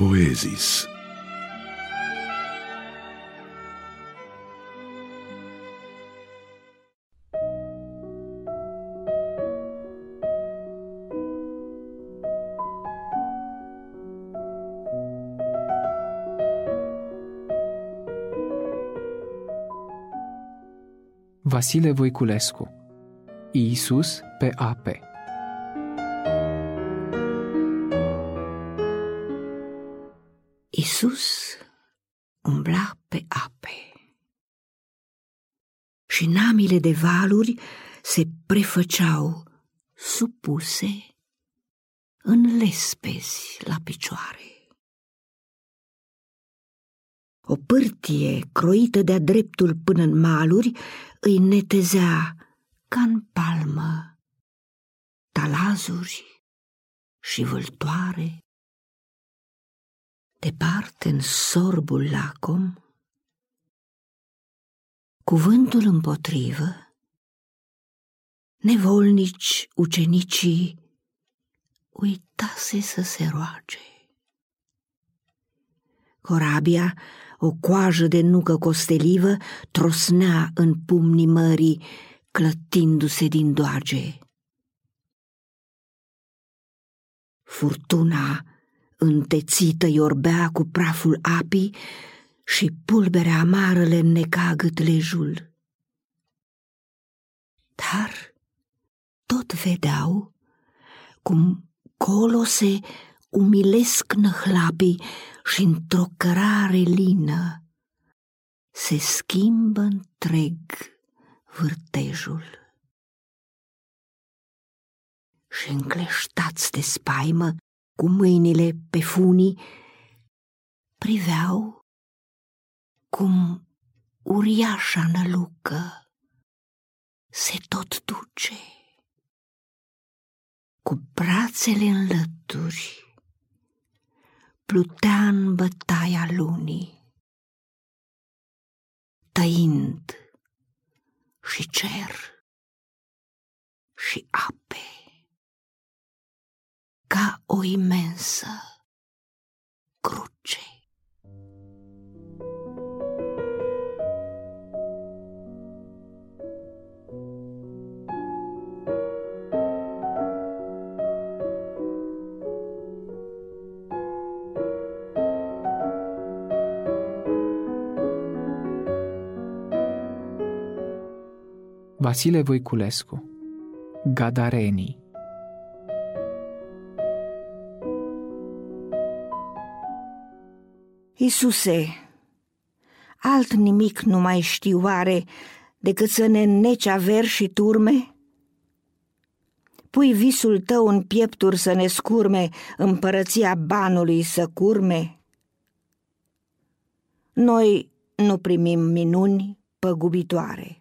Poezis. Vasile Voiculescu Iisus pe ape Isus umbla pe ape și namile de valuri se prefăceau supuse în lespezi la picioare. O pârtie croită de-a dreptul până în maluri îi netezea ca în palmă talazuri și vâltoare. Departe în sorbul lacom, cuvântul împotrivă, nevolnici ucenicii uitase să se roage. Corabia, o coajă de nucă costelivă, trosnea în pumnii mării, clătindu-se din doage. Furtuna întețită iorbea cu praful apii și pulberea amară le înneca gâtlejul. Dar tot vedeau cum colo se umilesc năhlapii și într-o cărare lină se schimbă întreg vârtejul. Și încleștați de spaimă, cu mâinile pe funii, priveau cum uriașa nălucă se tot duce cu brațele în lături, plutea în bătaia lunii, tăind și cer și ape, ca o imensă cruce. Vasile Voiculescu Gadarenii Isuse, alt nimic nu mai știu oare decât să ne înneci averi și turme? Pui visul tău în piepturi să ne scurme, împărăția banului să curme? Noi nu primim minuni păgubitoare.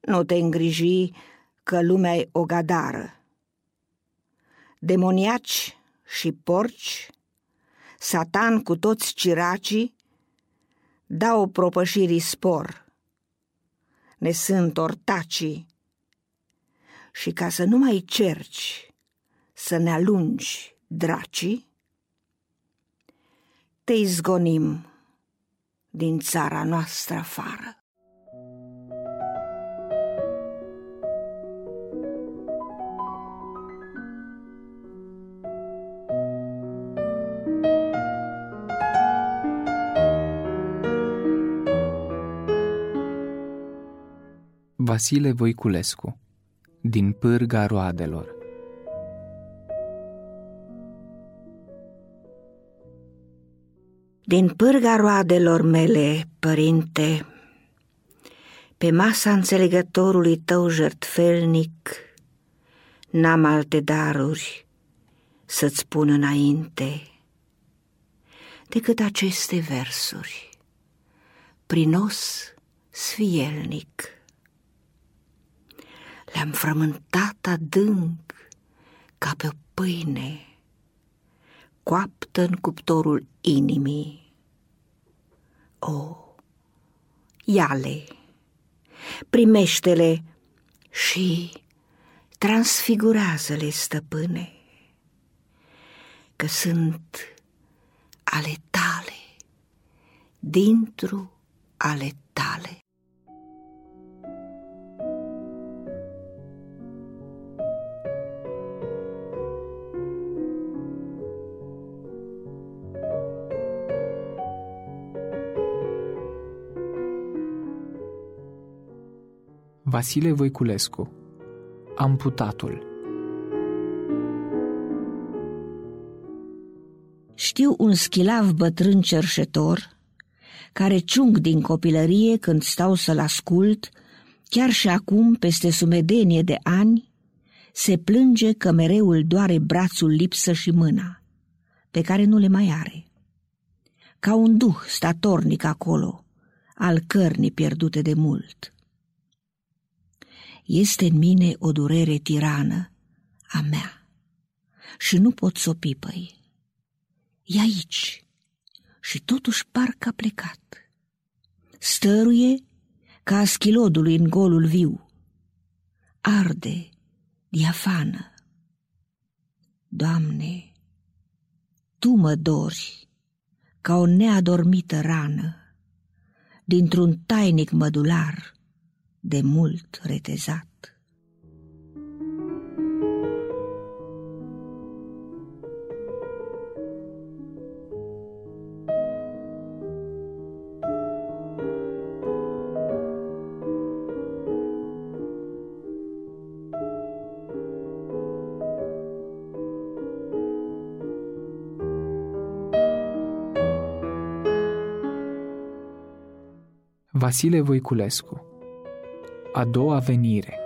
Nu te îngriji că lumea e o gadară. Demoniaci și porci, satan cu toți ciracii, dau propășirii spor. Ne sunt ortacii și ca să nu mai cerci să ne alungi dracii, te izgonim din țara noastră afară. Vasile Voiculescu Din pârga roadelor Din pârga roadelor mele, părinte, pe masa înțelegătorului tău jertfelnic, n-am alte daruri să-ți pun înainte decât aceste versuri, prinos sfielnic. Le-am frământat adânc ca pe o pâine, coaptă în cuptorul inimii. O, iale, primește-le și transfigurează-le, stăpâne, că sunt ale tale, dintr-o ale tale. Vasile Voiculescu Amputatul Știu un schilav bătrân cerșetor, care ciung din copilărie când stau să-l ascult, chiar și acum, peste sumedenie de ani, se plânge că mereu îl doare brațul lipsă și mâna, pe care nu le mai are. Ca un duh statornic acolo, al cărnii pierdute de mult. Este în mine o durere tirană, a mea, și nu pot să o pipăi. E aici și totuși parcă a plecat. Stăruie ca a schilodului în golul viu. Arde, diafană. Doamne, Tu mă dori ca o neadormită rană dintr-un tainic mădular de mult retezat. Vasile Voiculescu A doua venire.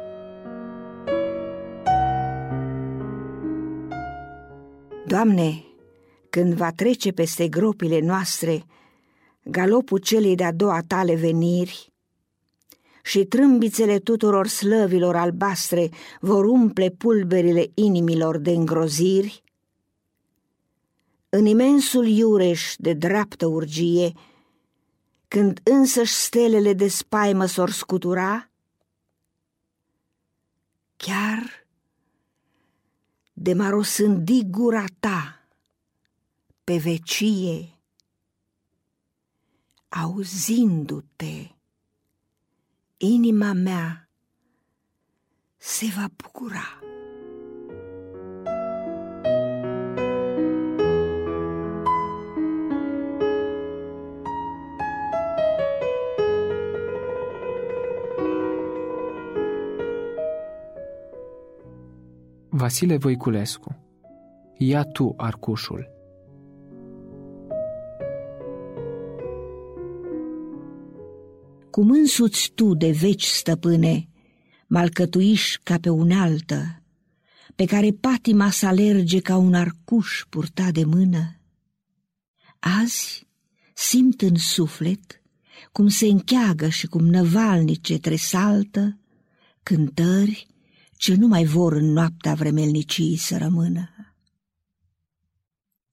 Doamne, când va trece peste gropile noastre galopul celei de-a doua tale veniri și trâmbițele tuturor slăvilor albastre vor umple pulberile inimilor de îngroziri, în imensul iureș de dreaptă urgie, când însăși stelele de spaimă s-or scutura, chiar de m-ar osândi gura ta pe vecie, auzindu-te, inima mea se va bucura. Vasile Voiculescu Ia tu arcușul Cum însuți tu de veci, stăpâne, malcătuiși ca pe unealtă, pe care patima să alerge ca un arcuș purtat de mână? Azi simt în suflet cum se încheagă și cum năvalnice tresaltă cântări ce nu mai vor în noaptea vremelnicii să rămână.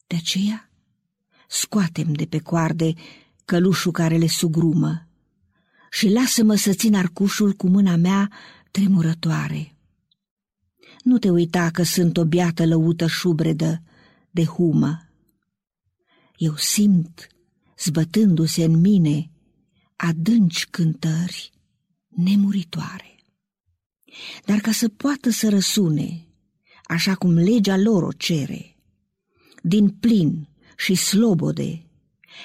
De aceea scoatem de pe coarde călușul care le sugrumă și lasă-mă să țin arcușul cu mâna mea tremurătoare. Nu te uita că sunt o biată lăută șubredă de humă. Eu simt, zbătându-se în mine, adânci cântări nemuritoare dar ca să poată să răsune, așa cum legea lor o cere, din plin și slobode,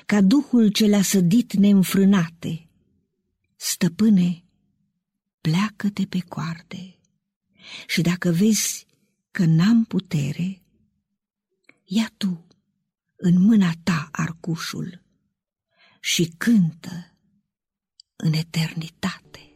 ca duhul ce le-a sădit neînfrânate. Stăpâne, pleacă-te pe coarde și dacă vezi că n-am putere, ia tu în mâna ta arcușul și cântă în eternitate.